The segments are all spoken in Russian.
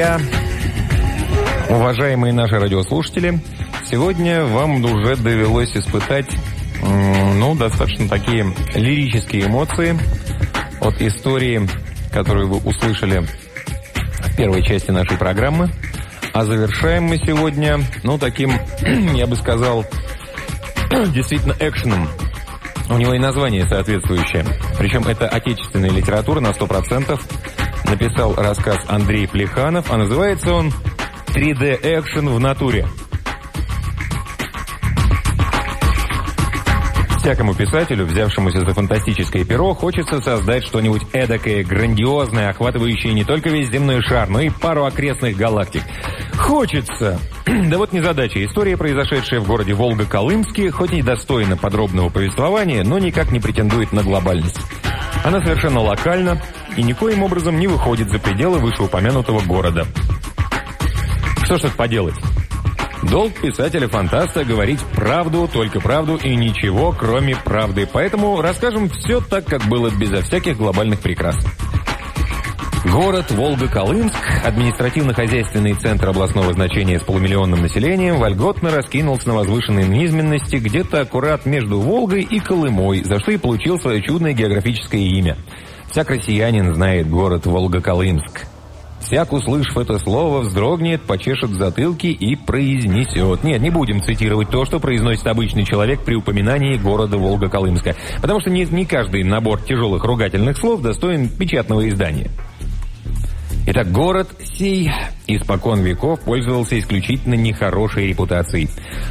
друзья, уважаемые наши радиослушатели, сегодня вам уже довелось испытать, ну, достаточно такие лирические эмоции от истории, которую вы услышали в первой части нашей программы. А завершаем мы сегодня, ну, таким, я бы сказал, действительно экшеном. У него и название соответствующее. Причем это отечественная литература на 100%. Написал рассказ Андрей Плеханов, а называется он «3D экшен в натуре». Всякому писателю, взявшемуся за фантастическое перо, хочется создать что-нибудь эдакое, грандиозное, охватывающее не только весь земной шар, но и пару окрестных галактик. Хочется! Да вот незадача. История, произошедшая в городе Волга-Колымске, хоть и достойна подробного повествования, но никак не претендует на глобальность. Она совершенно локальна и никоим образом не выходит за пределы вышеупомянутого города. Что ж тут поделать? Долг писателя-фантаста говорить правду, только правду и ничего, кроме правды. Поэтому расскажем все так, как было, безо всяких глобальных прикрас. Город Волга-Колымск, административно-хозяйственный центр областного значения с полумиллионным населением, вольготно раскинулся на возвышенной низменности где-то аккурат между Волгой и Колымой, за что и получил свое чудное географическое имя. Всяк россиянин знает город Волга-Колымск. Всяк, услышав это слово, вздрогнет, почешет затылки и произнесет. Нет, не будем цитировать то, что произносит обычный человек при упоминании города Волга-Колымска, потому что не, не каждый набор тяжелых ругательных слов достоин печатного издания. Итак, город сей испокон веков пользовался исключительно нехорошей репутацией.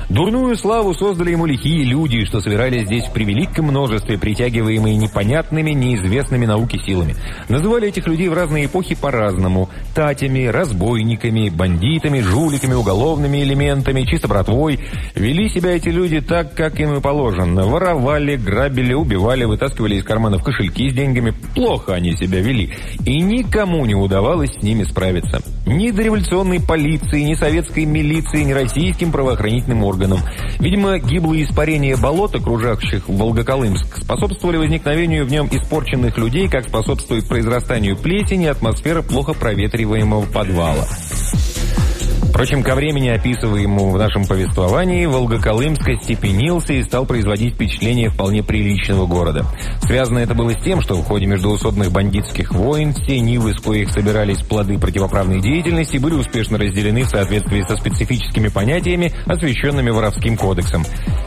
Дурную славу создали ему лихие люди, что собирались здесь в превеликом множестве, притягиваемые непонятными, неизвестными науке силами. Называли этих людей в разные эпохи по-разному. Татями, разбойниками, бандитами, жуликами, уголовными элементами, чисто братвой. Вели себя эти люди так, как им и положено. Воровали, грабили, убивали, вытаскивали из карманов кошельки с деньгами. Плохо они себя вели. И никому не удавалось с ними справиться. Ни до революционной полиции, ни советской милиции, ни российским правоохранительным органам. Видимо, гиблые испарения болот, окружающих Волгоколымск, способствовали возникновению в нем испорченных людей, как способствует произрастанию плесени атмосфера плохо проветриваемого подвала. Впрочем, ко времени, описываемому в нашем повествовании, Волгоколымск остепенился и стал производить впечатление вполне приличного города. Связано это было с тем, что в ходе междуусобных бандитских войн все нивы, с коих собирались плоды противоправной деятельности, были успешно разделены в соответствии со специфическими понятиями, освещенными воровским кодексом.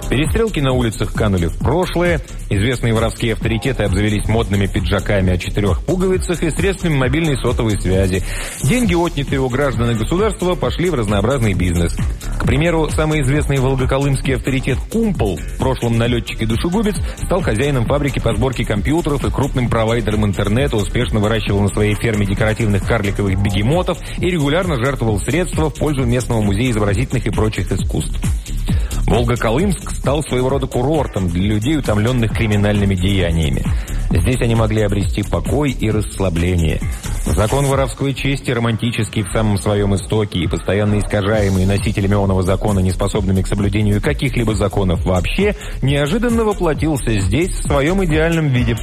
Перестрелки на улицах канули в прошлое, известные воровские авторитеты обзавелись модными пиджаками о четырех пуговицах и средствами мобильной сотовой связи. Деньги, отнятые у граждан и государства, пошли в разнообразный бизнес. К примеру, самый известный волгоколымский авторитет Кумпол, в прошлом налетчик и душегубец, стал хозяином фабрики по сборке компьютеров и крупным провайдером интернета, успешно выращивал на своей ферме декоративных карликовых бегемотов и регулярно жертвовал средства в пользу местного музея изобразительных и прочих искусств. Волгоколымск стал своего рода курортом для людей, утомленных криминальными деяниями. Здесь они могли обрести покой и расслабление. Закон воровской чести, романтический в самом своем истоке и постоянно искажаемый носителями оного закона, неспособными к соблюдению каких-либо законов вообще, неожиданно воплотился здесь в своем идеальном виде.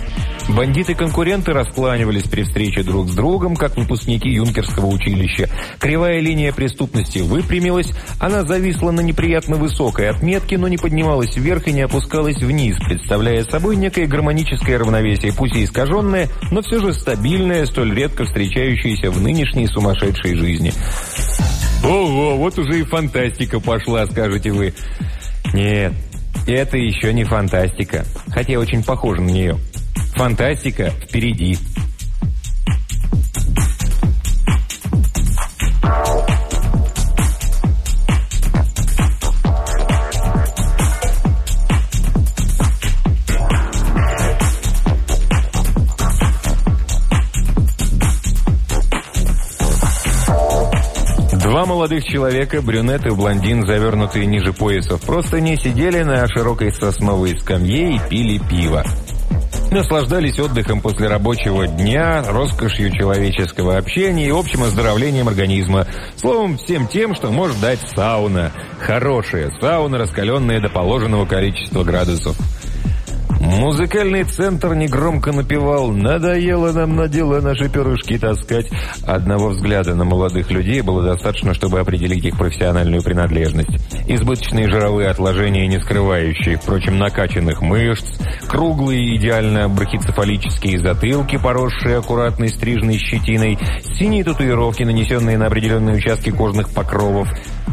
Бандиты-конкуренты раскланивались при встрече друг с другом, как выпускники юнкерского училища. Кривая линия преступности выпрямилась, она зависла на неприятно высокой отметке, но не поднималась вверх и не опускалась вниз, представляя собой некое гармоническое равновесие, пусть и искаженное, но все же стабильное, столь редко встречающееся в нынешней сумасшедшей жизни. «Ого, вот уже и фантастика пошла», скажете вы. Нет, это еще не фантастика, хотя очень похоже на нее. Фантастика впереди. Молодых человека, брюнет и блондин, завернутые ниже поясов, просто не сидели на широкой сосновой скамье и пили пиво. Наслаждались отдыхом после рабочего дня, роскошью человеческого общения и общим оздоровлением организма. Словом, всем тем, что может дать сауна. Хорошая сауна, раскаленная до положенного количества градусов. Музыкальный центр негромко напевал «Надоело нам на дело наши перышки таскать». Одного взгляда на молодых людей было достаточно, чтобы определить их профессиональную принадлежность. Избыточные жировые отложения, не скрывающие, впрочем, накачанных мышц, круглые идеально брахицефалические затылки, поросшие аккуратной стрижной щетиной, синие татуировки, нанесенные на определенные участки кожных покровов,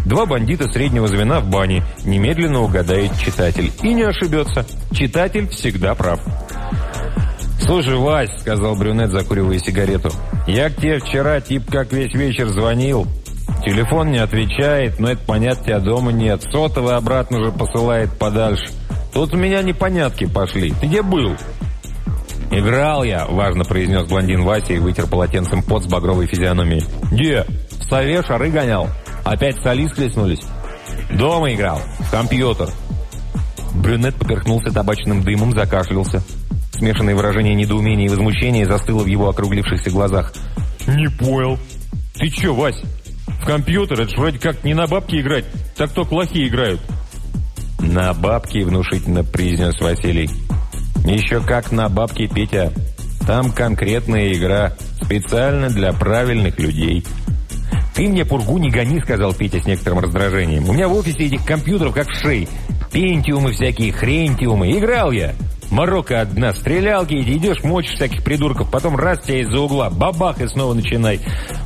Два бандита среднего звена в бане. Немедленно угадает читатель. И не ошибется. Читатель всегда прав. «Слушай, Вась», — сказал брюнет, закуривая сигарету, «я к тебе вчера тип как весь вечер звонил. Телефон не отвечает, но это понятно, тебя дома нет. Сотовый обратно же посылает подальше. Тут у меня непонятки пошли. Ты где был?» «Играл я», — важно произнес блондин Вася и вытер полотенцем пот с багровой физиономией. «Где? В сове шары гонял». Опять соли склеснулись? Дома играл. В компьютер. Брюнет поперхнулся табачным дымом, закашлялся. Смешанное выражение недоумения и возмущения застыло в его округлившихся глазах. «Не понял. Ты чё, Вась? В компьютер? Это ж вроде как не на бабки играть, так то плохие играют». «На бабки», — внушительно произнес Василий. «Еще как на бабки, Петя. Там конкретная игра, специально для правильных людей». «Ты мне пургу не гони», — сказал Петя с некоторым раздражением. «У меня в офисе этих компьютеров как в шей. Пентиумы всякие, хрентиумы. Играл я. Марокко одна, стрелялки идешь, мочишь всяких придурков, потом раз тебя из-за угла, бабах, и снова начинай.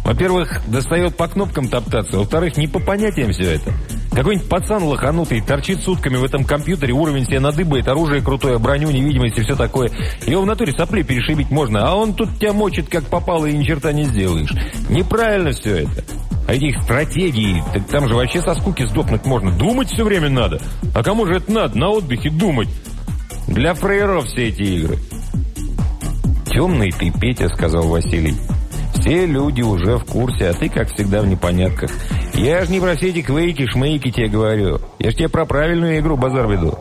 Во-первых, достает по кнопкам топтаться, во-вторых, не по понятиям все это. Какой-нибудь пацан лоханутый торчит сутками в этом компьютере, уровень себе надыбает, оружие крутое, броню, невидимость и все такое. Его в натуре сопли перешибить можно, а он тут тебя мочит как попало и ни черта не сделаешь. Неправильно все это. А этих стратегий, там же вообще со скуки сдохнуть можно. Думать все время надо. А кому же это надо? На отдыхе думать. Для фрейров все эти игры. «Темный ты, Петя», — сказал Василий. «Все люди уже в курсе, а ты, как всегда, в непонятках. Я же не про все эти квейки-шмейки тебе говорю. Я же тебе про правильную игру базар веду».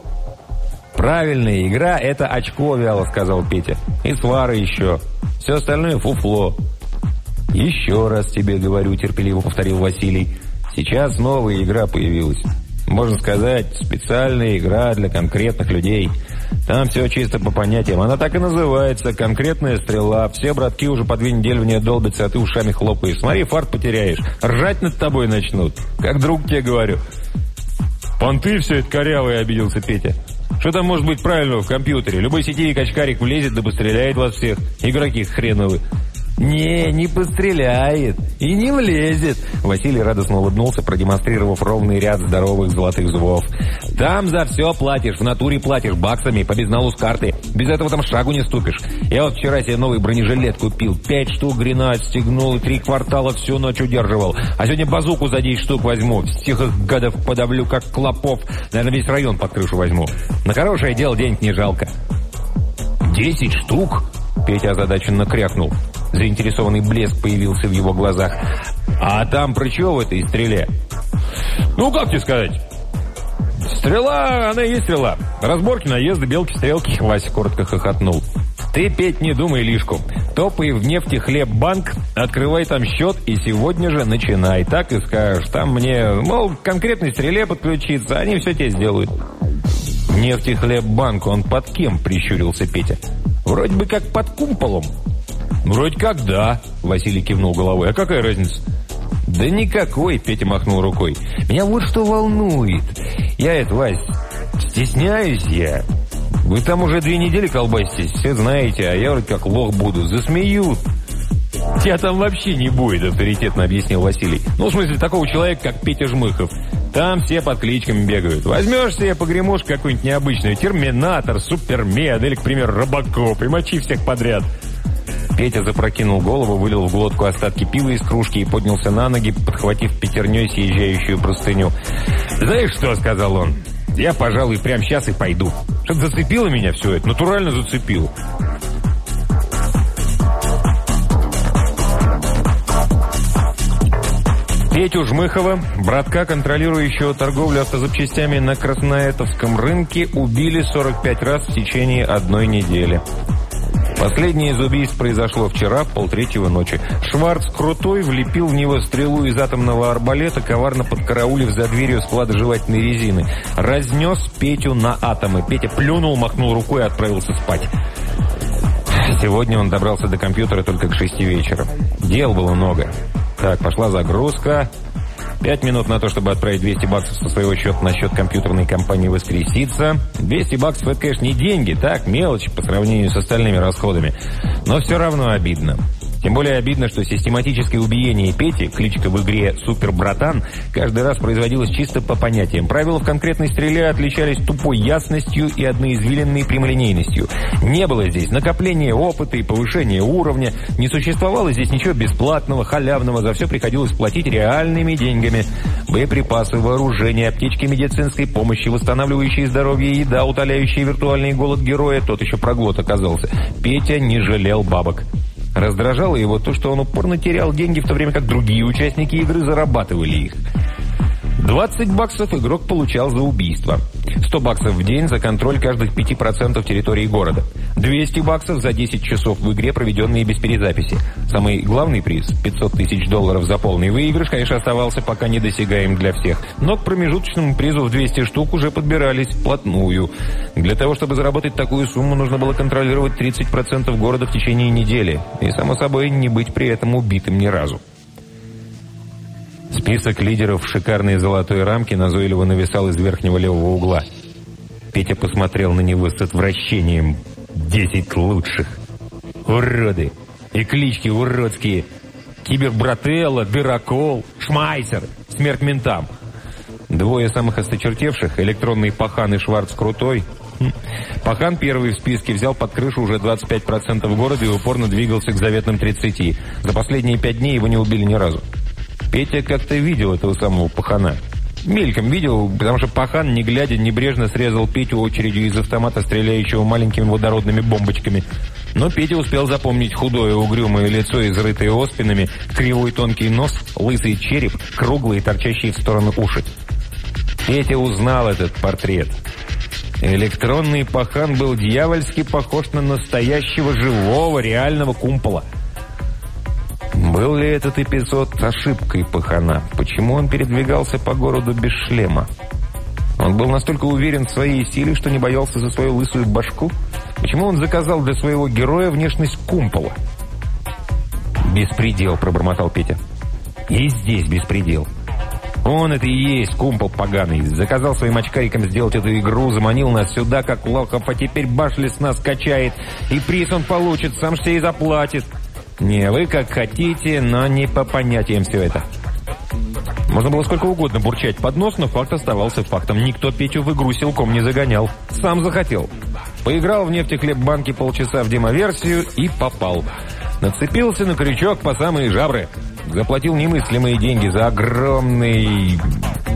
«Правильная игра — это очко, вяло», — сказал Петя. «И свары еще. Все остальное — фуфло». «Еще раз тебе говорю», — терпеливо повторил Василий. «Сейчас новая игра появилась. Можно сказать, специальная игра для конкретных людей». Там все чисто по понятиям. Она так и называется. Конкретная стрела. Все братки уже по две недели в нее долбятся, а ты ушами хлопаешь. Смотри, фарт потеряешь. Ржать над тобой начнут. Как друг тебе говорю. «Понты все это корявые», — обиделся Петя. «Что там может быть правильного в компьютере? Любой сетевик очкарик влезет да постреляет вас всех. Игроки хреновы». «Не, не постреляет и не влезет!» Василий радостно улыбнулся, продемонстрировав ровный ряд здоровых золотых зубов. «Там за все платишь, в натуре платишь, баксами, по безналу с карты. Без этого там шагу не ступишь. Я вот вчера себе новый бронежилет купил, пять штук гренад стегнул и три квартала всю ночь удерживал. А сегодня базуку за 10 штук возьму, всех их гадов подавлю, как клопов. Наверное, весь район под крышу возьму. На хорошее дело денег не жалко». «Десять штук?» Петя озадаченно крякнул. Заинтересованный блеск появился в его глазах. «А там про чего в этой стреле?» «Ну, как тебе сказать?» «Стрела, она и есть стрела. Разборки, наезды, белки, стрелки», — Вася коротко хохотнул. «Ты, Петь, не думай лишку. Топай в нефтехлеббанк, открывай там счет и сегодня же начинай. Так и скажешь. Там мне, мол, к конкретной стреле подключиться, они все тебе сделают». «Нефтехлеббанк, он под кем?» — прищурился Петя. «Вроде бы как под кумполом». «Вроде как да», — Василий кивнул головой. «А какая разница?» «Да никакой», — Петя махнул рукой. «Меня вот что волнует. Я это, Вась, стесняюсь я. Вы там уже две недели колбаситесь, все знаете, а я вроде как лох буду. Засмеют». «Тебя там вообще не будет», — авторитетно объяснил Василий. «Ну, в смысле, такого человека, как Петя Жмыхов. Там все под кличками бегают. Возьмешь себе погремушку какую-нибудь необычную. Терминатор, Супермед или, к примеру, Робокоп. И мочи всех подряд». Петя запрокинул голову, вылил в глотку остатки пива из кружки и поднялся на ноги, подхватив пятерней съезжающую простыню. «Знаешь что?» — сказал он. «Я, пожалуй, прямо сейчас и пойду. Что-то зацепило меня все это, натурально зацепило». Петю Жмыхова, братка, контролирующего торговлю автозапчастями на Красноэтовском рынке, убили 45 раз в течение одной недели. Последнее из убийств произошло вчера в полтретьего ночи. Шварц крутой влепил в него стрелу из атомного арбалета, коварно подкараулив за дверью склада жевательной резины. Разнес Петю на атомы. Петя плюнул, махнул рукой и отправился спать. Сегодня он добрался до компьютера только к шести вечера. Дел было много. Так, пошла загрузка. Пять минут на то, чтобы отправить 200 баксов со своего счета на счет компьютерной компании «Воскресица». 200 баксов – это, конечно, не деньги, так, мелочь по сравнению с остальными расходами. Но все равно обидно. Тем более обидно, что систематическое убиение Пети, кличка в игре «Супер Братан», каждый раз производилось чисто по понятиям. Правила в конкретной стреле отличались тупой ясностью и одноизвиленной прямолинейностью. Не было здесь накопления опыта и повышения уровня, не существовало здесь ничего бесплатного, халявного, за все приходилось платить реальными деньгами. Боеприпасы, вооружение, аптечки медицинской помощи, восстанавливающие здоровье, еда, утоляющие виртуальный голод героя, тот еще проглот оказался. Петя не жалел бабок. Раздражало его то, что он упорно терял деньги, в то время как другие участники игры зарабатывали их. 20 баксов игрок получал за убийство. 100 баксов в день за контроль каждых 5% территории города. 200 баксов за 10 часов в игре, проведенные без перезаписи. Самый главный приз – 500 тысяч долларов за полный выигрыш, конечно, оставался пока недосягаем для всех. Но к промежуточному призу в 200 штук уже подбирались плотную. Для того, чтобы заработать такую сумму, нужно было контролировать 30% города в течение недели. И, само собой, не быть при этом убитым ни разу. Список лидеров в шикарной золотой рамке назойливо нависал из верхнего левого угла. Петя посмотрел на него с отвращением. «Десять лучших! Уроды! И клички уродские! Кибербрателло, Дырокол, Шмайсер, Смерть ментам!» Двое самых осточертевших, электронный пахан и Шварц Крутой. Хм. Пахан первый в списке взял под крышу уже 25% города и упорно двигался к заветным 30. За последние пять дней его не убили ни разу. Петя как-то видел этого самого пахана. Мельком видел, потому что пахан, не глядя, небрежно срезал Петю очередью из автомата, стреляющего маленькими водородными бомбочками. Но Петя успел запомнить худое угрюмое лицо, изрытое оспинами, кривой тонкий нос, лысый череп, круглые торчащие в сторону уши. Петя узнал этот портрет. Электронный пахан был дьявольски похож на настоящего живого реального кумпола – был ли этот эпизод ошибкой пахана? Почему он передвигался по городу без шлема? Он был настолько уверен в своей силе, что не боялся за свою лысую башку? Почему он заказал для своего героя внешность кумпола? «Беспредел», — пробормотал Петя. «И здесь беспредел». Он это и есть, кумпол поганый. Заказал своим очкарикам сделать эту игру, заманил нас сюда, как лохов, а теперь башли с нас качает. И приз он получит, сам все и заплатит. Не, вы как хотите, но не по понятиям все это. Можно было сколько угодно бурчать под нос, но факт оставался фактом. Никто Петю в игру силком не загонял. Сам захотел. Поиграл в нефтехлеббанке полчаса в демоверсию и попал. Нацепился на крючок по самые жабры. Заплатил немыслимые деньги за огромный...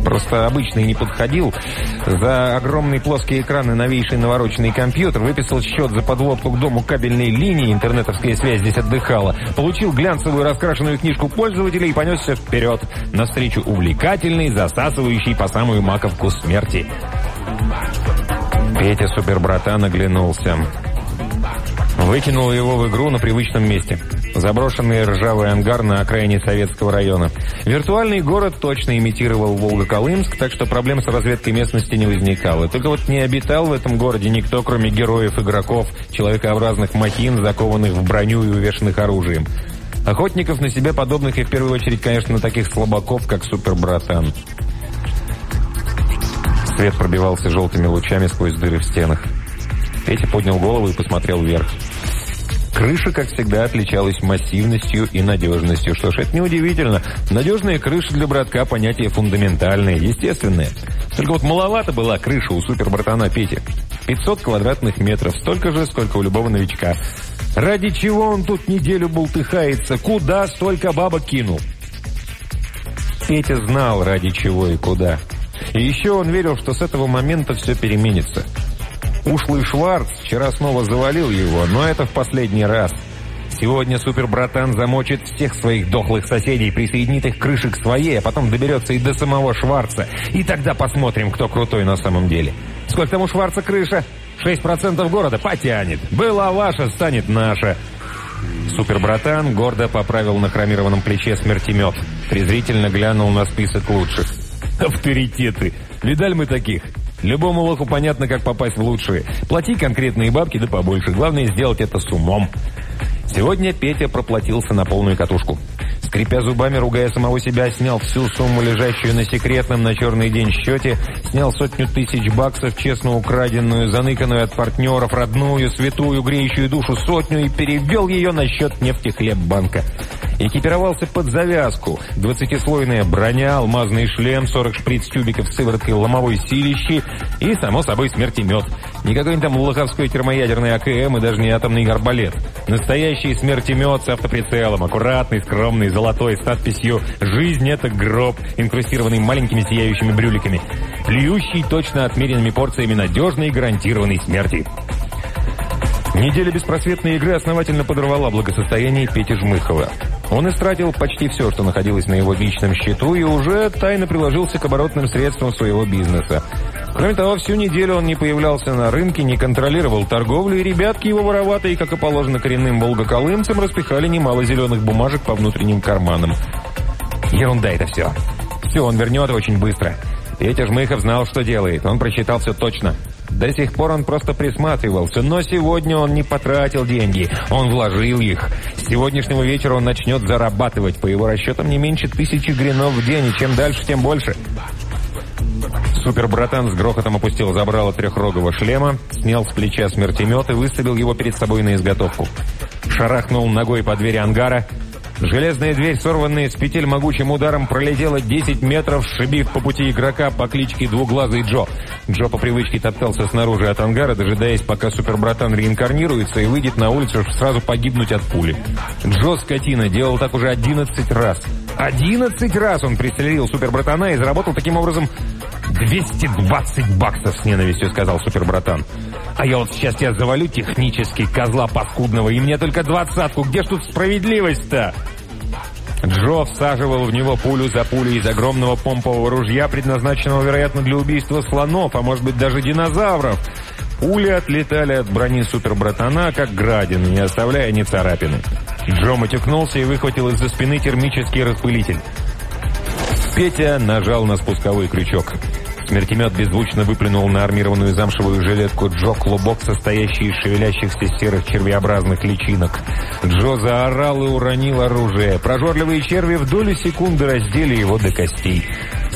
Просто обычный не подходил. За огромный плоский экран и новейший навороченный компьютер. Выписал счет за подводку к дому кабельной линии. Интернетовская связь здесь отдыхала. Получил глянцевую раскрашенную книжку пользователя и понесся вперед. Навстречу увлекательной, засасывающей по самую маковку смерти. Петя супербратан оглянулся. Выкинул его в игру на привычном месте. Заброшенный ржавый ангар на окраине советского района. Виртуальный город точно имитировал Волгоколымск, так что проблем с разведкой местности не возникало. Только вот не обитал в этом городе никто, кроме героев-игроков, человекообразных махин, закованных в броню и увешанных оружием. Охотников на себя подобных и в первую очередь, конечно, на таких слабаков, как Супербратан. Свет пробивался желтыми лучами сквозь дыры в стенах. Петя поднял голову и посмотрел вверх. Крыша, как всегда, отличалась массивностью и надежностью. Что ж, это неудивительно. Надежная крыша для братка – понятие фундаментальное, естественное. Только вот маловато была крыша у супербратана Пети. 500 квадратных метров, столько же, сколько у любого новичка. Ради чего он тут неделю бултыхается? Куда столько бабок кинул? Петя знал, ради чего и куда. И еще он верил, что с этого момента все переменится. Ушлый Шварц вчера снова завалил его, но это в последний раз. Сегодня супербратан замочит всех своих дохлых соседей, присоединит их крыши к своей, а потом доберется и до самого Шварца. И тогда посмотрим, кто крутой на самом деле. Сколько там у Шварца крыша? 6% города потянет. Была ваша, станет наша. Супербратан гордо поправил на хромированном плече смертемет. Презрительно глянул на список лучших. Авторитеты. Видали мы таких? Любому лоху понятно, как попасть в лучшие. Плати конкретные бабки, да побольше. Главное, сделать это с умом. Сегодня Петя проплатился на полную катушку. Скрипя зубами, ругая самого себя, снял всю сумму, лежащую на секретном на черный день счете, снял сотню тысяч баксов, честно украденную, заныканную от партнеров, родную, святую, греющую душу сотню и перевел ее на счет нефтехлеббанка. Экипировался под завязку. Двадцатислойная броня, алмазный шлем, 40 шприц-тюбиков с сывороткой ломовой силищи и, само собой, смертемет. Не какой-нибудь там лоховской термоядерный АКМ и даже не атомный арбалет. Настоящий смертемет с автоприцелом, аккуратный, скромный, золотой, с надписью «Жизнь – это гроб», инкрустированный маленькими сияющими брюликами, плюющий точно отмеренными порциями надежной и гарантированной смерти. Неделя беспросветной игры основательно подорвала благосостояние Пети Жмыхова. Он истратил почти все, что находилось на его личном счету, и уже тайно приложился к оборотным средствам своего бизнеса. Кроме того, всю неделю он не появлялся на рынке, не контролировал торговлю, и ребятки его вороватые, как и положено коренным волгоколымцам, распихали немало зеленых бумажек по внутренним карманам. Ерунда это все. Все, он вернет очень быстро. Петя Жмыхов знал, что делает. Он просчитал все точно. До сих пор он просто присматривался, но сегодня он не потратил деньги, он вложил их. С сегодняшнего вечера он начнет зарабатывать, по его расчетам, не меньше тысячи гринов в день, и чем дальше, тем больше. Супер-братан с грохотом опустил забрало трехрогого шлема, снял с плеча смертемет и выставил его перед собой на изготовку. Шарахнул ногой по двери ангара, Железная дверь, сорванная с петель могучим ударом, пролетела 10 метров, сшибив по пути игрока по кличке Двуглазый Джо. Джо по привычке топтался снаружи от ангара, дожидаясь, пока супербратан реинкарнируется и выйдет на улицу, чтобы сразу погибнуть от пули. Джо, скотина, делал так уже 11 раз. 11 раз он пристрелил супербратана и заработал таким образом 220 баксов с ненавистью, сказал супербратан. А я вот сейчас тебя завалю технически, козла паскудного, и мне только двадцатку. Где ж тут справедливость-то? Джо всаживал в него пулю за пулей из огромного помпового ружья, предназначенного, вероятно, для убийства слонов, а может быть даже динозавров. Пули отлетали от брони супербратана, как градины, не оставляя ни царапины. Джо матюкнулся и выхватил из-за спины термический распылитель. Петя нажал на спусковой крючок. Смертемет беззвучно выплюнул на армированную замшевую жилетку Джо клубок, состоящий из шевелящихся серых червеобразных личинок. Джо заорал и уронил оружие. Прожорливые черви в долю секунды раздели его до костей.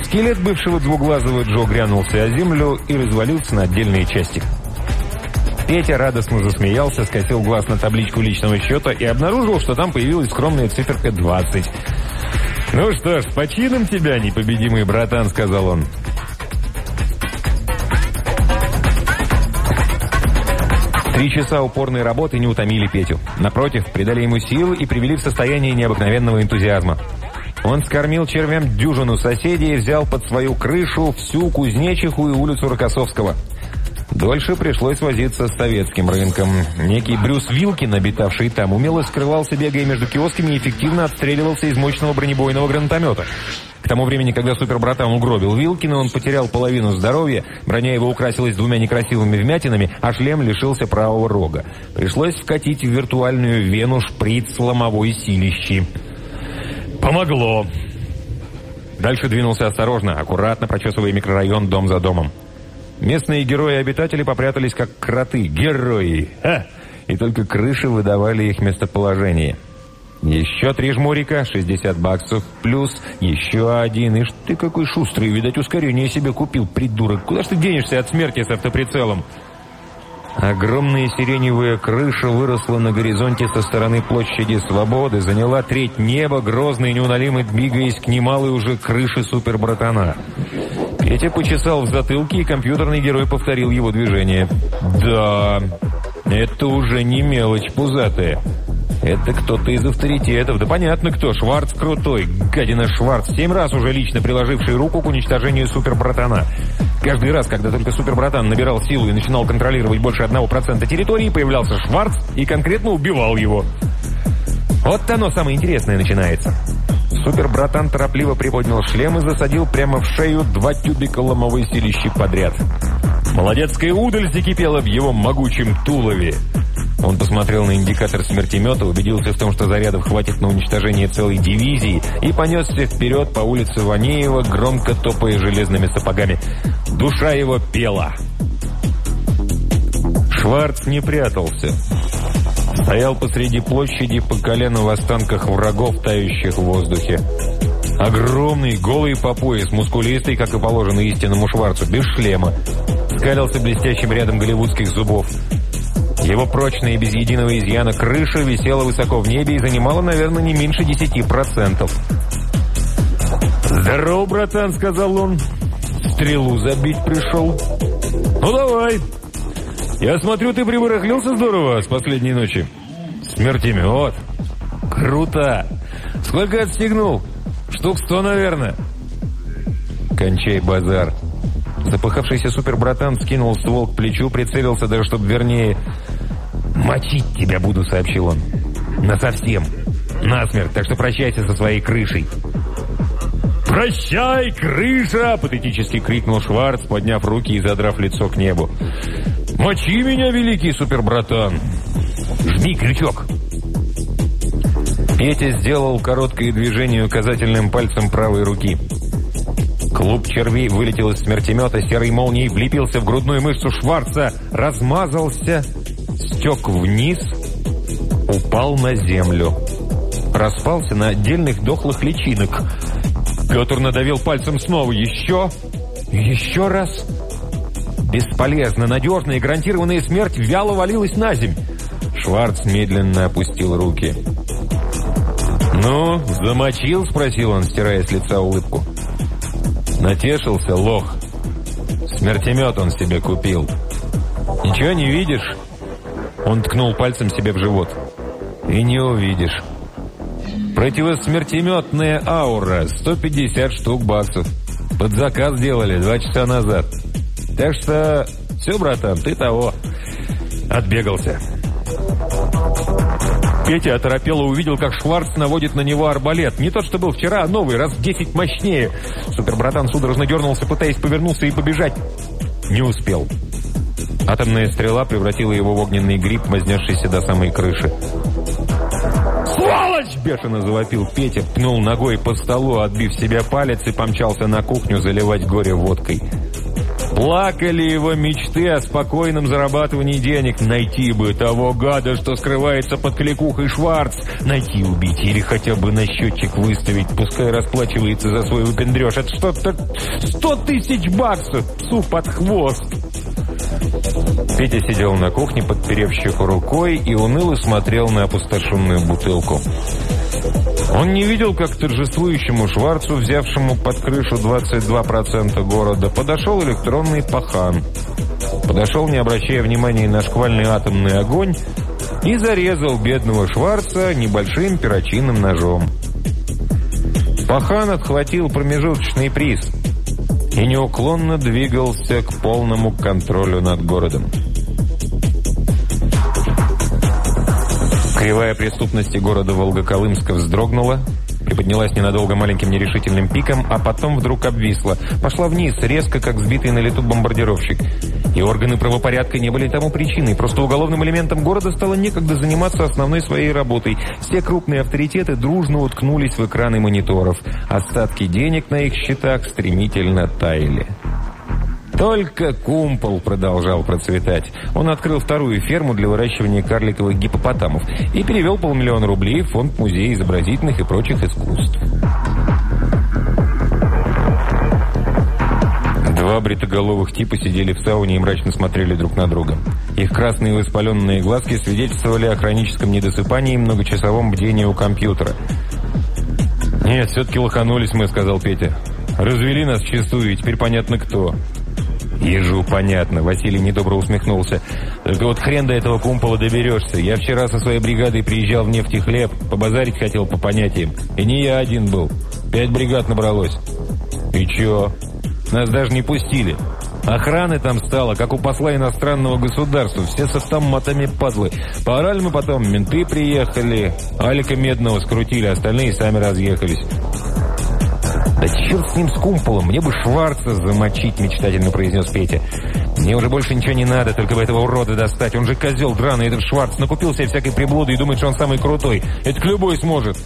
Скелет бывшего двуглазого Джо грянулся о землю и развалился на отдельные части. Петя радостно засмеялся, скосил глаз на табличку личного счета и обнаружил, что там появилась скромная циферка 20. «Ну что ж, с почином тебя, непобедимый братан», — сказал он. Три часа упорной работы не утомили Петю. Напротив, придали ему силы и привели в состояние необыкновенного энтузиазма. Он скормил червям дюжину соседей и взял под свою крышу всю Кузнечиху и улицу Рокоссовского. Дольше пришлось возиться с советским рынком. Некий Брюс Вилкин, обитавший там, умело скрывался, бегая между киосками и эффективно отстреливался из мощного бронебойного гранатомета. К тому времени, когда супербратан угробил Вилкина, он потерял половину здоровья, броня его украсилась двумя некрасивыми вмятинами, а шлем лишился правого рога. Пришлось вкатить в виртуальную вену шприц ломовой силищи. Помогло. Дальше двинулся осторожно, аккуратно прочесывая микрорайон дом за домом. Местные герои-обитатели попрятались как кроты. Герои! Ха! И только крыши выдавали их местоположение. Еще три жмурика, 60 баксов, плюс еще один. Ишь ты какой шустрый, видать, ускорение себе купил, придурок. Куда ж ты денешься от смерти с автоприцелом? Огромная сиреневая крыша выросла на горизонте со стороны площади Свободы, заняла треть неба, грозно и неунолимо двигаясь к немалой уже крыше супербратана. Петя почесал в затылке, и компьютерный герой повторил его движение. «Да, это уже не мелочь пузатая». Это кто-то из авторитетов. Да понятно кто. Шварц крутой. Гадина Шварц. Семь раз уже лично приложивший руку к уничтожению супербратана. Каждый раз, когда только супербратан набирал силу и начинал контролировать больше одного процента территории, появлялся Шварц и конкретно убивал его. Вот оно самое интересное начинается. Супербратан торопливо приподнял шлем и засадил прямо в шею два тюбика ломовой силищи подряд. Молодецкая удаль закипела в его могучем тулове. Он посмотрел на индикатор смертимета, убедился в том, что зарядов хватит на уничтожение целой дивизии и понесся вперед по улице Ванеева, громко топая железными сапогами. Душа его пела. Шварц не прятался. Стоял посреди площади по колено в останках врагов, тающих в воздухе. Огромный, голый по пояс, мускулистый, как и положено истинному Шварцу, без шлема. Скалился блестящим рядом голливудских зубов. Его прочная без единого изъяна крыша висела высоко в небе и занимала, наверное, не меньше 10%. «Здорово, братан», — сказал он. «Стрелу забить пришел». «Ну, давай». «Я смотрю, ты прибарахлился здорово с последней ночи». «Смертимет». «Круто! Сколько отстегнул?» «Штук сто, наверное». «Кончай базар». Запыхавшийся супербратан скинул ствол к плечу, прицелился даже, чтобы вернее «Мочить тебя буду», — сообщил он. «Насовсем. Насмерть, так что прощайся со своей крышей». «Прощай, крыша!» — патетически крикнул Шварц, подняв руки и задрав лицо к небу. «Мочи меня, великий супербратан!» «Жми крючок!» Петя сделал короткое движение указательным пальцем правой руки. Клуб червей вылетел из смертимета, серой молнией влепился в грудную мышцу Шварца, размазался стек вниз, упал на землю. Распался на отдельных дохлых личинок. Петр надавил пальцем снова. Еще, еще раз. Бесполезно, надежная и гарантированная смерть вяло валилась на земь. Шварц медленно опустил руки. «Ну, замочил?» — спросил он, стирая с лица улыбку. Натешился лох. Смертемет он себе купил. «Ничего не видишь?» Он ткнул пальцем себе в живот. «И не увидишь». «Противосмертиметная аура. 150 штук баксов. Под заказ делали два часа назад. Так что все, братан, ты того. Отбегался». Петя оторопело увидел, как Шварц наводит на него арбалет. Не тот, что был вчера, а новый, раз в десять мощнее. Супербратан судорожно дернулся, пытаясь повернуться и побежать. Не успел. Атомная стрела превратила его в огненный гриб, вознесшийся до самой крыши. «Сволочь!» – бешено завопил Петя, пнул ногой по столу, отбив себе палец и помчался на кухню заливать горе водкой. Плакали его мечты о спокойном зарабатывании денег. Найти бы того гада, что скрывается под кликухой Шварц. Найти, убить или хотя бы на счетчик выставить. Пускай расплачивается за свой выпендреж. Это что-то... Сто тысяч баксов! Псу под хвост! Петя сидел на кухне, подперев щеку рукой, и уныло смотрел на опустошенную бутылку. Он не видел, как торжествующему Шварцу, взявшему под крышу 22% города, подошел электронный пахан. Подошел, не обращая внимания на шквальный атомный огонь, и зарезал бедного Шварца небольшим перочинным ножом. Пахан отхватил промежуточный приз – и неуклонно двигался к полному контролю над городом. Кривая преступности города Волгоколымска вздрогнула, приподнялась ненадолго маленьким нерешительным пиком, а потом вдруг обвисла. Пошла вниз, резко, как сбитый на лету бомбардировщик. И органы правопорядка не были тому причиной. Просто уголовным элементом города стало некогда заниматься основной своей работой. Все крупные авторитеты дружно уткнулись в экраны мониторов. Остатки денег на их счетах стремительно таяли. Только кумпол продолжал процветать. Он открыл вторую ферму для выращивания карликовых гипопотамов и перевел полмиллиона рублей в фонд музея изобразительных и прочих искусств. Два бритоголовых типа сидели в сауне и мрачно смотрели друг на друга. Их красные воспаленные глазки свидетельствовали о хроническом недосыпании и многочасовом бдении у компьютера. «Нет, все-таки лоханулись мы», — сказал Петя. «Развели нас вчистую, и теперь понятно кто». «Ежу, понятно», — Василий недобро усмехнулся. «Только вот хрен до этого кумпола доберешься. Я вчера со своей бригадой приезжал в нефтехлеб, побазарить хотел по понятиям. И не я один был. Пять бригад набралось». «И чё? Нас даже не пустили. Охраны там стало, как у посла иностранного государства. Все с автоматами падлы. Поорали мы потом, менты приехали. Алика Медного скрутили, остальные сами разъехались». «Да черт с ним, с кумполом, мне бы Шварца замочить», — мечтательно произнес Петя. «Мне уже больше ничего не надо, только бы этого урода достать. Он же козел драный, этот Шварц, накупил себе всякой приблуды и думает, что он самый крутой. Это к любой сможет».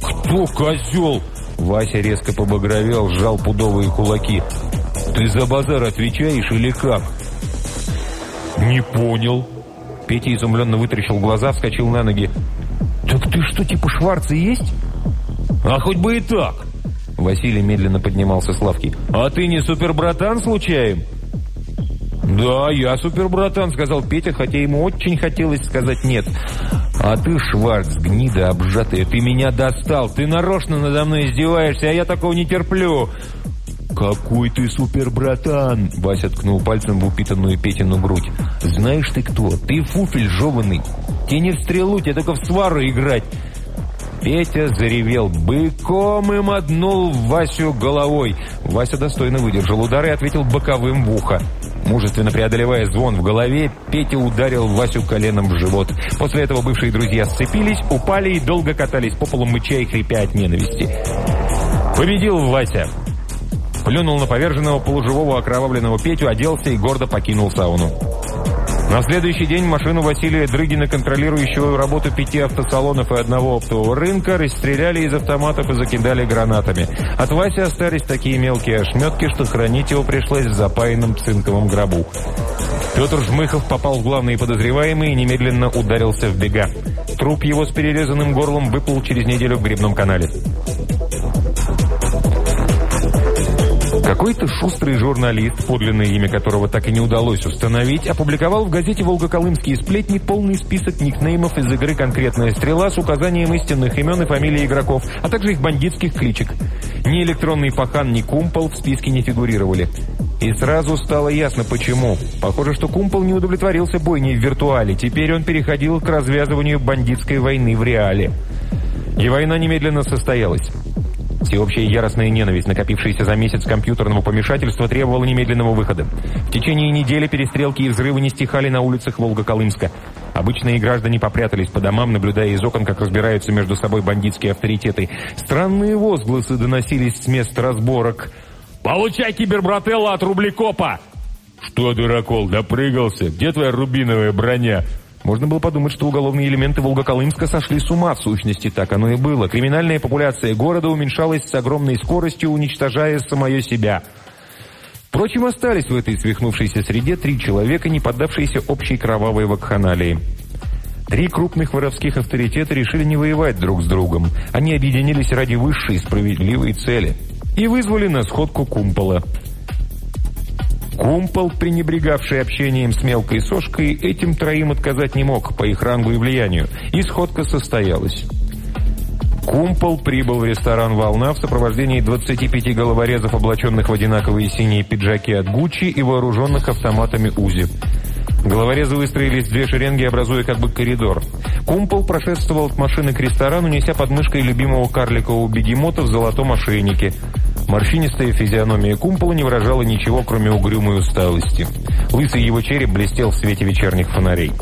«Кто козел?» Вася резко побагровел, сжал пудовые кулаки. «Ты за базар отвечаешь или как?» «Не понял». Петя изумленно вытаращил глаза, вскочил на ноги. «Так ты что, типа Шварца есть?» «А хоть бы и так!» Василий медленно поднимался с лавки. «А ты не супербратан случаем?» «Да, я супербратан», — сказал Петя, хотя ему очень хотелось сказать «нет». «А ты, Шварц, гнида обжатая, ты меня достал! Ты нарочно надо мной издеваешься, а я такого не терплю!» «Какой ты супербратан!» Вася ткнул пальцем в упитанную Петину грудь. «Знаешь ты кто? Ты фуфель жеванный! Тебе не в стрелу, тебе только в свару играть!» Петя заревел, быком и моднул Васю головой. Вася достойно выдержал удар и ответил боковым в ухо. Мужественно преодолевая звон в голове, Петя ударил Васю коленом в живот. После этого бывшие друзья сцепились, упали и долго катались по полу мыча и хрипя от ненависти. Победил Вася. Плюнул на поверженного полуживого окровавленного Петю, оделся и гордо покинул сауну. На следующий день машину Василия Дрыгина, контролирующего работу пяти автосалонов и одного оптового рынка, расстреляли из автоматов и закидали гранатами. От Васи остались такие мелкие ошметки, что хранить его пришлось в запаянном цинковом гробу. Петр Жмыхов попал в главные подозреваемые и немедленно ударился в бега. Труп его с перерезанным горлом выплыл через неделю в грибном канале. Какой-то шустрый журналист, подлинное имя которого так и не удалось установить, опубликовал в газете «Волгоколымские сплетни» полный список никнеймов из игры «Конкретная стрела» с указанием истинных имен и фамилий игроков, а также их бандитских кличек. Ни электронный пахан, ни кумпол в списке не фигурировали. И сразу стало ясно, почему. Похоже, что кумпол не удовлетворился бойней в виртуале. Теперь он переходил к развязыванию бандитской войны в реале. И война немедленно состоялась. Всеобщая яростная ненависть, накопившаяся за месяц компьютерного помешательства, требовала немедленного выхода. В течение недели перестрелки и взрывы не стихали на улицах Волгоколымска. Обычные граждане попрятались по домам, наблюдая из окон, как разбираются между собой бандитские авторитеты. Странные возгласы доносились с места разборок. «Получай кибербрателла от рублекопа!» «Что, дуракол, допрыгался? Где твоя рубиновая броня?» Можно было подумать, что уголовные элементы Волгоколымска сошли с ума. В сущности, так оно и было. Криминальная популяция города уменьшалась с огромной скоростью, уничтожая самое себя. Впрочем, остались в этой свихнувшейся среде три человека, не поддавшиеся общей кровавой вакханалии. Три крупных воровских авторитета решили не воевать друг с другом. Они объединились ради высшей справедливой цели. И вызвали на сходку Кумпола – Кумпол, пренебрегавший общением с мелкой сошкой, этим троим отказать не мог по их рангу и влиянию, и сходка состоялась. Кумпол прибыл в ресторан «Волна» в сопровождении 25 головорезов, облаченных в одинаковые синие пиджаки от Гуччи и вооруженных автоматами УЗИ. Головорезы выстроились в две шеренги, образуя как бы коридор. Кумпол прошествовал от машины к ресторану, неся под мышкой любимого карликового бегемота в золотом ошейнике – Морщинистая физиономия кумпола не выражала ничего, кроме угрюмой усталости. Лысый его череп блестел в свете вечерних фонарей.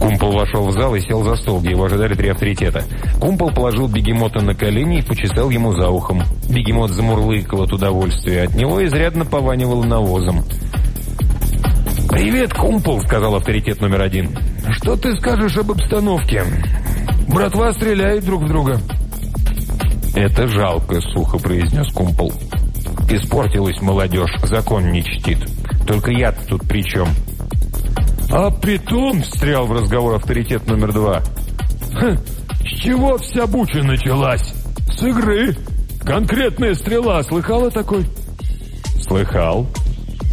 Кумпол вошел в зал и сел за стол, где его ожидали три авторитета. Кумпол положил бегемота на колени и почесал ему за ухом. Бегемот замурлыкал от удовольствия. От него изрядно пованивал навозом. «Привет, Кумпол!» — сказал авторитет номер один. «Что ты скажешь об обстановке? Братва стреляет друг в друга». «Это жалко», — сухо произнес Кумпол. «Испортилась молодежь, закон не чтит. Только я тут при чем?» «А притом», — встрял в разговор авторитет номер два, «Хм, «с чего вся буча началась? С игры. Конкретная стрела, слыхала такой?» «Слыхал.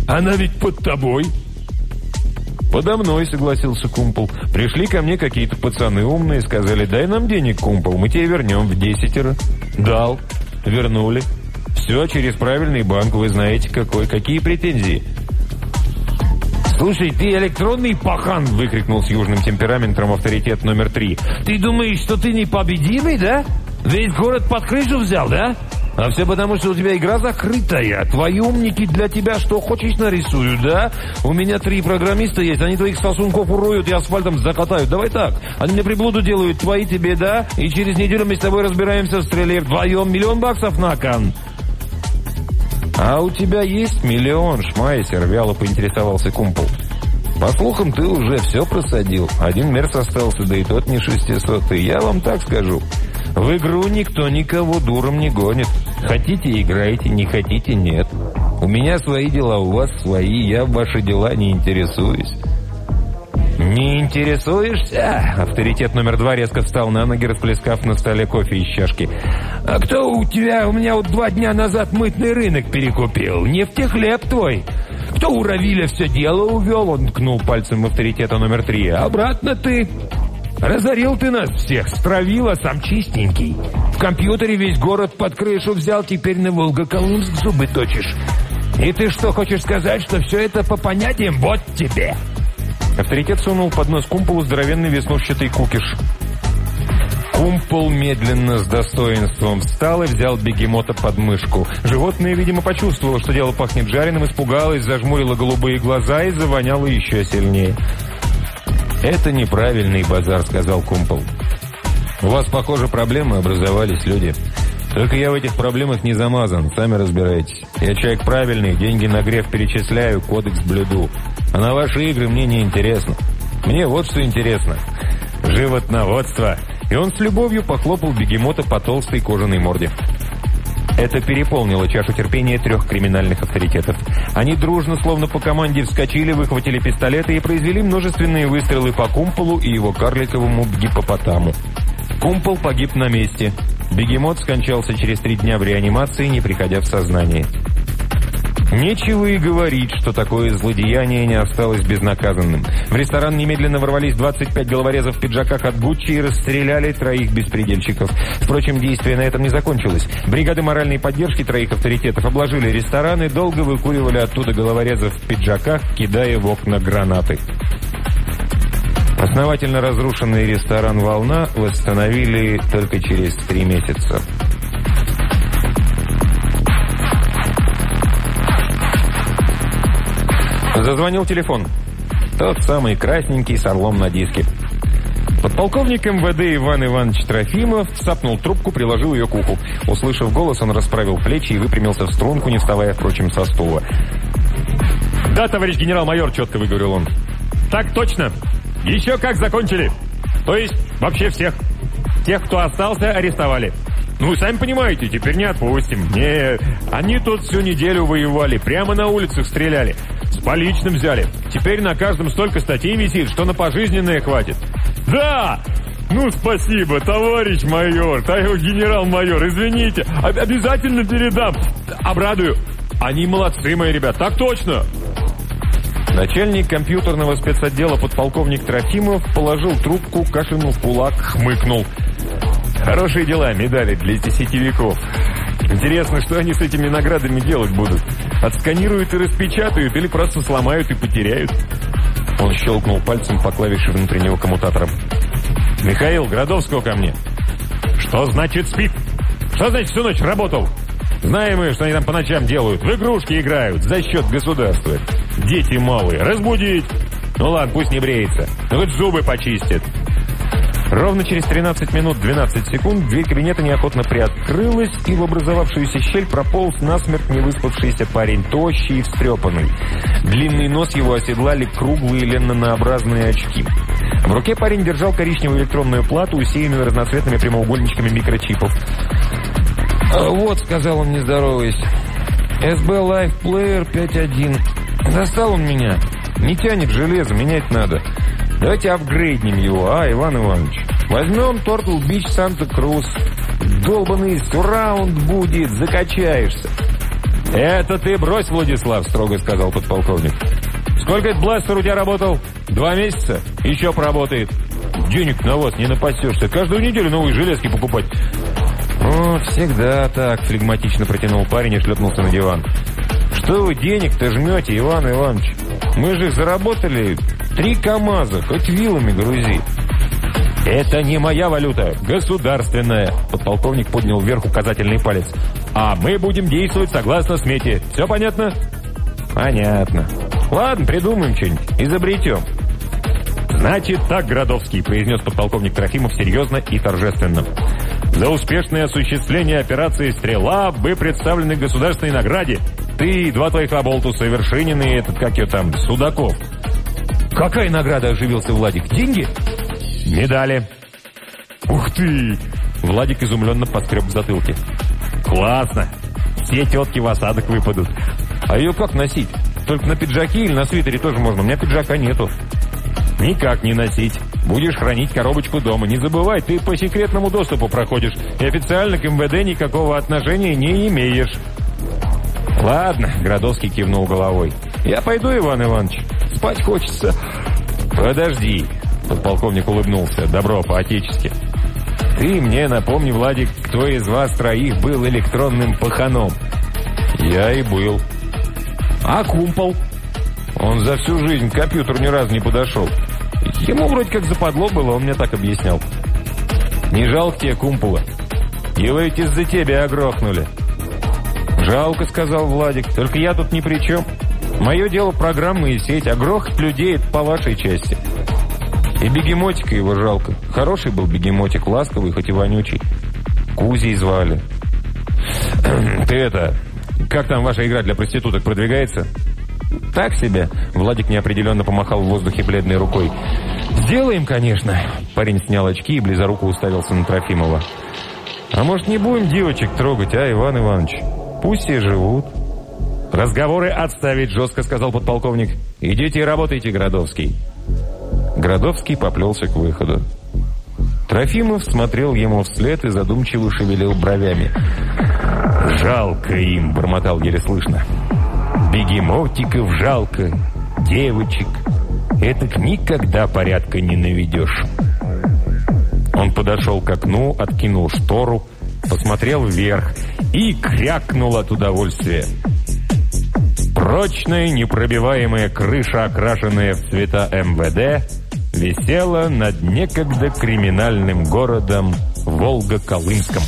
Она ведь под тобой». «Подо мной», — согласился Кумпол. «Пришли ко мне какие-то пацаны умные, сказали, дай нам денег, Кумпол, мы тебе вернем в десятеро». Дал. Вернули. Все через правильный банк, вы знаете какой. Какие претензии?» «Слушай, ты электронный пахан!» — выкрикнул с южным темпераментом авторитет номер три. «Ты думаешь, что ты непобедимый, да? Весь город под крышу взял, да? А все потому, что у тебя игра закрытая. Твои умники для тебя что хочешь нарисуют, да? У меня три программиста есть, они твоих сосунков уроют и асфальтом закатают. Давай так, они мне приблуду делают, твои тебе, да? И через неделю мы с тобой разбираемся в стреле вдвоем. Миллион баксов на кон. «А у тебя есть миллион, Шмайсер?» — вяло поинтересовался Кумпол. «По слухам, ты уже все просадил. Один мерс остался, да и тот не шестисотый. Я вам так скажу. В игру никто никого дуром не гонит. Хотите – играйте, не хотите – нет. У меня свои дела, у вас свои. Я в ваши дела не интересуюсь». «Не интересуешься?» Авторитет номер два резко встал на ноги, расплескав на столе кофе из чашки. «А кто у тебя? У меня вот два дня назад мытный рынок перекупил. Нефтехлеб твой. Кто у Равиля все дело увел?» Он ткнул пальцем в авторитета номер три. «Обратно ты!» Разорил ты нас всех, стравила, сам чистенький. В компьютере весь город под крышу взял, теперь на Волгоколымск зубы точишь. И ты что, хочешь сказать, что все это по понятиям? Вот тебе!» Авторитет сунул под нос кумполу здоровенный веснушчатый кукиш. Кумпол медленно с достоинством встал и взял бегемота под мышку. Животное, видимо, почувствовало, что дело пахнет жареным, испугалось, зажмурило голубые глаза и завоняло еще сильнее. «Это неправильный базар», — сказал Кумпол. «У вас, похоже, проблемы образовались, люди. Только я в этих проблемах не замазан, сами разбирайтесь. Я человек правильный, деньги на грех перечисляю, кодекс блюду. А на ваши игры мне не интересно. Мне вот что интересно. Животноводство». И он с любовью похлопал бегемота по толстой кожаной морде. Это переполнило чашу терпения трех криминальных авторитетов. Они дружно, словно по команде, вскочили, выхватили пистолеты и произвели множественные выстрелы по Кумполу и его карликовому гипопотаму. Кумпол погиб на месте. Бегемот скончался через три дня в реанимации, не приходя в сознание. Нечего и говорить, что такое злодеяние не осталось безнаказанным. В ресторан немедленно ворвались 25 головорезов в пиджаках от Гуччи и расстреляли троих беспредельщиков. Впрочем, действие на этом не закончилось. Бригады моральной поддержки троих авторитетов обложили ресторан и долго выкуривали оттуда головорезов в пиджаках, кидая в окна гранаты. Основательно разрушенный ресторан «Волна» восстановили только через три месяца. Зазвонил телефон. Тот самый красненький с орлом на диске. Подполковник МВД Иван Иванович Трофимов сапнул трубку, приложил ее к уху. Услышав голос, он расправил плечи и выпрямился в струнку, не вставая, впрочем, со стула. «Да, товарищ генерал-майор», — четко выговорил он. «Так точно. Еще как закончили. То есть вообще всех. Тех, кто остался, арестовали. Ну, сами понимаете, теперь не отпустим. Не, они тут всю неделю воевали, прямо на улицах стреляли. С поличным взяли. Теперь на каждом столько статей висит, что на пожизненное хватит. Да! Ну, спасибо, товарищ майор, товарищ генерал-майор, извините. Обязательно передам. Обрадую. Они молодцы, мои ребята, так точно. Начальник компьютерного спецотдела подполковник Трофимов положил трубку, кашлянул в кулак, хмыкнул. Хорошие дела, медали для десятивеков. Интересно, что они с этими наградами делать будут? Отсканируют и распечатают или просто сломают и потеряют? Он щелкнул пальцем по клавише внутреннего коммутатора. «Михаил, Градовского ко мне». «Что значит спит? Что значит всю ночь работал?» «Знаем мы, что они там по ночам делают. В игрушки играют за счет государства. Дети малые. Разбудить. Ну ладно, пусть не бреется. Ну хоть зубы почистит. Ровно через 13 минут 12 секунд дверь кабинета неохотно приоткрылась, и в образовавшуюся щель прополз насмерть невыспавшийся парень, тощий и встрепанный. Длинный нос его оседлали круглые леннонообразные очки. В руке парень держал коричневую электронную плату, усеянную разноцветными прямоугольничками микрочипов. «А «Вот», — сказал он, не здороваясь, — «SB Life Player 5.1. Достал он меня. Не тянет железо, менять надо». Давайте апгрейднем его, а, Иван Иванович? Возьмем Тортл Бич Санта-Крус. Долбанный сурраунд будет, закачаешься. «Это ты брось, Владислав», — строго сказал подполковник. «Сколько этот бластер у тебя работал? Два месяца? Еще поработает. Денег на вас не напасешься. Каждую неделю новые железки покупать». «Вот, всегда так», — флегматично протянул парень и шлепнулся на диван. «Что вы денег-то жмете, Иван Иванович? Мы же заработали Три КАМАЗа, хоть вилами грузи. «Это не моя валюта, государственная!» Подполковник поднял вверх указательный палец. «А мы будем действовать согласно смете. Все понятно?» «Понятно. Ладно, придумаем что-нибудь. Изобретем». «Значит так, Градовский», — произнес подполковник Трофимов серьезно и торжественно. «За успешное осуществление операции «Стрела» вы представлены государственной награде. Ты и два твоих оболтуса, Вершинин и этот, как ее там, Судаков». «Какая награда?» — оживился Владик. «Деньги?» «Медали». «Ух ты!» Владик изумленно поскреб в затылке. «Классно! Все тетки в осадок выпадут. А ее как носить? Только на пиджаке или на свитере тоже можно? У меня пиджака нету». «Никак не носить. Будешь хранить коробочку дома. Не забывай, ты по секретному доступу проходишь и официально к МВД никакого отношения не имеешь». «Ладно», — Градовский кивнул головой. «Я пойду, Иван Иванович. Спать хочется». «Подожди», — подполковник улыбнулся. «Добро, по-отечески». «Ты мне напомни, Владик, кто из вас троих был электронным паханом?» «Я и был». «А Кумпол?» «Он за всю жизнь к компьютеру ни разу не подошел». Ему вроде как западло было, он мне так объяснял. «Не жалко тебе Кумпола? Его ведь из-за тебя огрохнули». «Жалко», — сказал Владик, — «только я тут ни при чем. Мое дело программы и сеть, а грохать людей — это по вашей части». И бегемотика его жалко. Хороший был бегемотик, ласковый, хоть и вонючий. Кузей звали. «Ты это... Как там ваша игра для проституток продвигается?» «Так себе». Владик неопределенно помахал в воздухе бледной рукой. «Сделаем, конечно». Парень снял очки и близоруко уставился на Трофимова. «А может, не будем девочек трогать, а, Иван Иванович? Пусть все живут». «Разговоры отставить», — жестко сказал подполковник. «Идите и работайте, Градовский». Градовский поплелся к выходу. Трофимов смотрел ему вслед и задумчиво шевелил бровями. «Жалко им», — бормотал еле слышно. «Бегемотиков жалко, девочек. Это никогда порядка не наведешь». Он подошел к окну, откинул штору, посмотрел вверх и крякнул от удовольствия. Прочная, непробиваемая крыша, окрашенная в цвета МВД, висела над некогда криминальным городом Волго-Колымском.